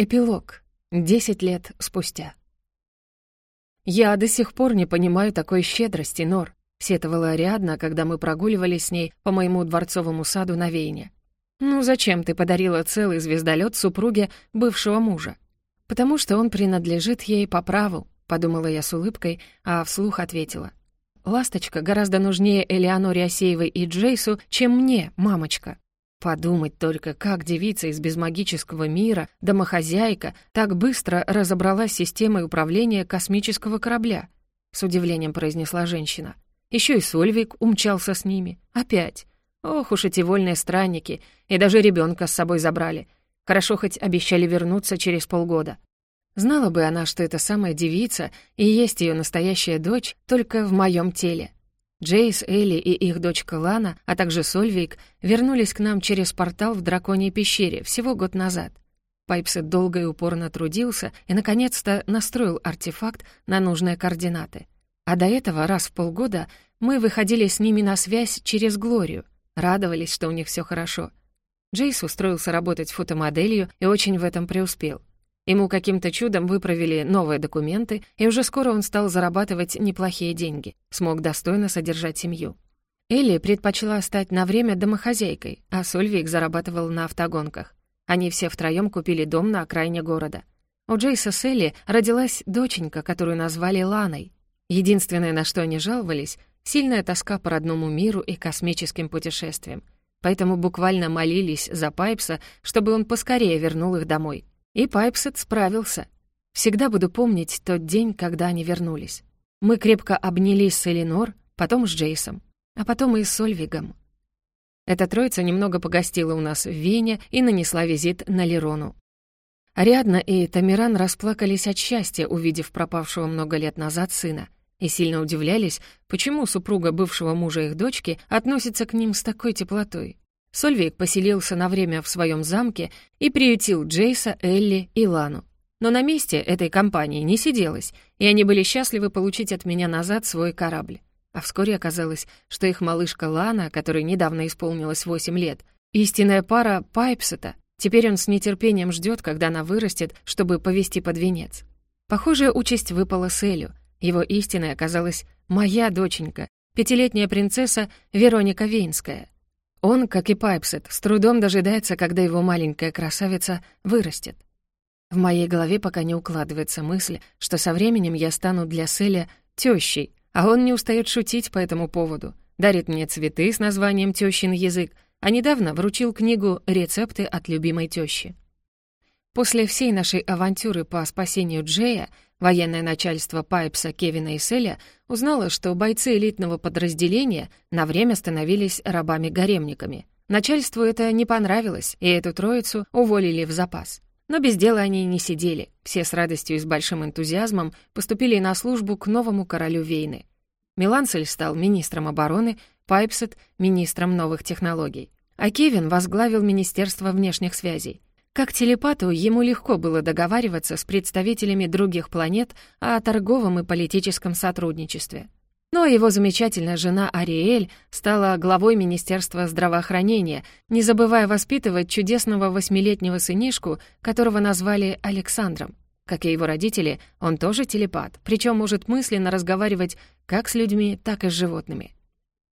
Эпилог. Десять лет спустя. «Я до сих пор не понимаю такой щедрости, Нор», — сетовала Ариадна, когда мы прогуливались с ней по моему дворцовому саду на Вейне. «Ну зачем ты подарила целый звездолет супруге бывшего мужа?» «Потому что он принадлежит ей по праву», — подумала я с улыбкой, а вслух ответила. «Ласточка гораздо нужнее Элеоноре Асеевой и Джейсу, чем мне, мамочка». Подумать только, как девица из безмагического мира, домохозяйка, так быстро разобралась с системой управления космического корабля, с удивлением произнесла женщина. Еще и Сольвик умчался с ними. Опять. Ох уж эти вольные странники, и даже ребенка с собой забрали. Хорошо хоть обещали вернуться через полгода. Знала бы она, что эта самая девица и есть ее настоящая дочь только в моем теле. Джейс, Элли и их дочка Лана, а также Сольвейк вернулись к нам через портал в Драконьей пещере всего год назад. Пайпсет долго и упорно трудился и, наконец-то, настроил артефакт на нужные координаты. А до этого раз в полгода мы выходили с ними на связь через Глорию, радовались, что у них все хорошо. Джейс устроился работать фотомоделью и очень в этом преуспел. Ему каким-то чудом выправили новые документы, и уже скоро он стал зарабатывать неплохие деньги, смог достойно содержать семью. Элли предпочла стать на время домохозяйкой, а Сольвик зарабатывал на автогонках. Они все втроем купили дом на окраине города. У Джейса с Элли родилась доченька, которую назвали Ланой. Единственное, на что они жаловались — сильная тоска по родному миру и космическим путешествиям. Поэтому буквально молились за Пайпса, чтобы он поскорее вернул их домой. И Пайпсет справился. Всегда буду помнить тот день, когда они вернулись. Мы крепко обнялись с Эленор, потом с Джейсом, а потом и с Сольвигом. Эта троица немного погостила у нас в Вене и нанесла визит на Лерону. Ариадна и Тамиран расплакались от счастья, увидев пропавшего много лет назад сына, и сильно удивлялись, почему супруга бывшего мужа их дочки относится к ним с такой теплотой. Сольвейк поселился на время в своем замке и приютил Джейса, Элли и Лану. Но на месте этой компании не сиделось, и они были счастливы получить от меня назад свой корабль. А вскоре оказалось, что их малышка Лана, которой недавно исполнилось 8 лет, истинная пара Пайпсета. Теперь он с нетерпением ждет, когда она вырастет, чтобы повести под венец. Похожая участь выпала Селю. Его истинной оказалась моя доченька, пятилетняя принцесса Вероника Вейнская — он, как и Пайпсет, с трудом дожидается, когда его маленькая красавица вырастет. В моей голове пока не укладывается мысль, что со временем я стану для Селя тещей, а он не устает шутить по этому поводу, дарит мне цветы с названием «Тещин язык», а недавно вручил книгу «Рецепты от любимой тещи». После всей нашей авантюры по спасению Джея Военное начальство Пайпса, Кевина и Селя узнало, что бойцы элитного подразделения на время становились рабами-гаремниками. Начальству это не понравилось, и эту троицу уволили в запас. Но без дела они не сидели. Все с радостью и с большим энтузиазмом поступили на службу к новому королю Вейны. Миланцель стал министром обороны, Пайпсет — министром новых технологий. А Кевин возглавил Министерство внешних связей. Как телепату, ему легко было договариваться с представителями других планет о торговом и политическом сотрудничестве. Но его замечательная жена Ариэль стала главой Министерства здравоохранения, не забывая воспитывать чудесного восьмилетнего сынишку, которого назвали Александром. Как и его родители, он тоже телепат, причем может мысленно разговаривать как с людьми, так и с животными.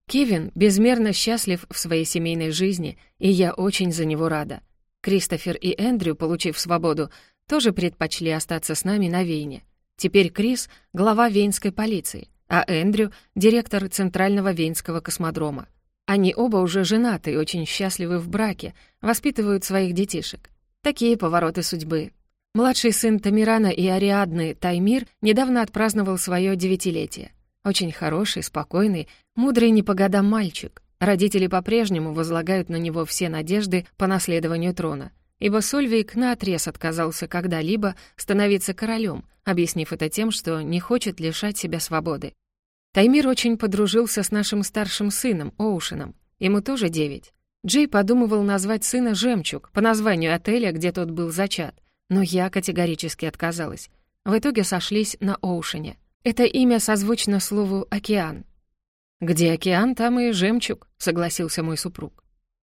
Кевин безмерно счастлив в своей семейной жизни, и я очень за него рада. Кристофер и Эндрю, получив свободу, тоже предпочли остаться с нами на Вейне. Теперь Крис — глава вейнской полиции, а Эндрю — директор Центрального Вейнского космодрома. Они оба уже женаты и очень счастливы в браке, воспитывают своих детишек. Такие повороты судьбы. Младший сын Тамирана и Ариадны, Таймир, недавно отпраздновал свое девятилетие. Очень хороший, спокойный, мудрый не по годам мальчик. Родители по-прежнему возлагают на него все надежды по наследованию трона, ибо Сольвейк наотрез отказался когда-либо становиться королем, объяснив это тем, что не хочет лишать себя свободы. Таймир очень подружился с нашим старшим сыном, Оушеном. Ему тоже девять. Джей подумывал назвать сына «Жемчуг» по названию отеля, где тот был зачат, но я категорически отказалась. В итоге сошлись на Оушене. Это имя созвучно слову «океан», «Где океан, там и жемчуг», — согласился мой супруг.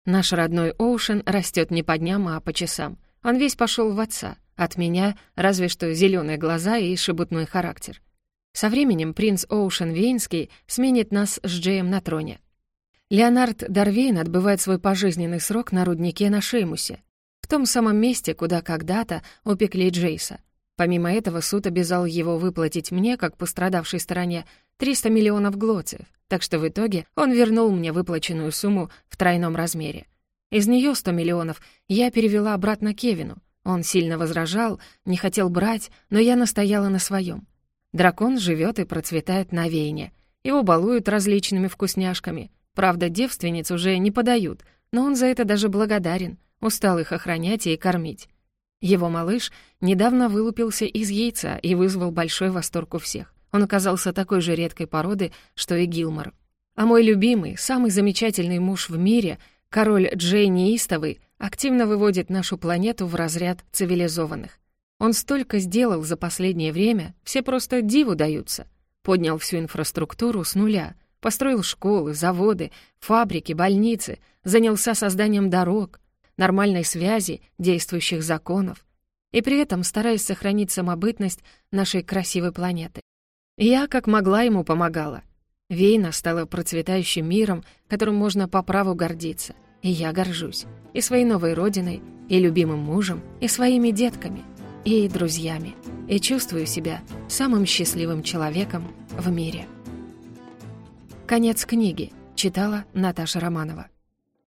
Наш родной Оушен растет не по дням, а по часам. Он весь пошел в отца. От меня разве что зеленые глаза и шебутной характер. Со временем принц Оушен Вейнский сменит нас с Джеем на троне. Леонард Дарвейн отбывает свой пожизненный срок на руднике на Шеймусе, в том самом месте, куда когда-то упекли Джейса. Помимо этого, суд обязал его выплатить мне, как пострадавшей стороне, 300 миллионов глоциев, так что в итоге он вернул мне выплаченную сумму в тройном размере. Из нее 100 миллионов я перевела обратно Кевину. Он сильно возражал, не хотел брать, но я настояла на своем. Дракон живет и процветает на вейне. Его балуют различными вкусняшками. Правда, девственниц уже не подают, но он за это даже благодарен, устал их охранять и кормить. Его малыш недавно вылупился из яйца и вызвал большой восторг у всех. Он оказался такой же редкой породы, что и Гилмор. А мой любимый, самый замечательный муж в мире, король Джей Неистовый, активно выводит нашу планету в разряд цивилизованных. Он столько сделал за последнее время, все просто диву даются. Поднял всю инфраструктуру с нуля, построил школы, заводы, фабрики, больницы, занялся созданием дорог, нормальной связи, действующих законов, и при этом стараясь сохранить самобытность нашей красивой планеты. Я, как могла, ему помогала. Вейна стала процветающим миром, которым можно по праву гордиться. И я горжусь. И своей новой родиной, и любимым мужем, и своими детками — и друзьями, и чувствую себя самым счастливым человеком в мире. Конец книги. Читала Наташа Романова.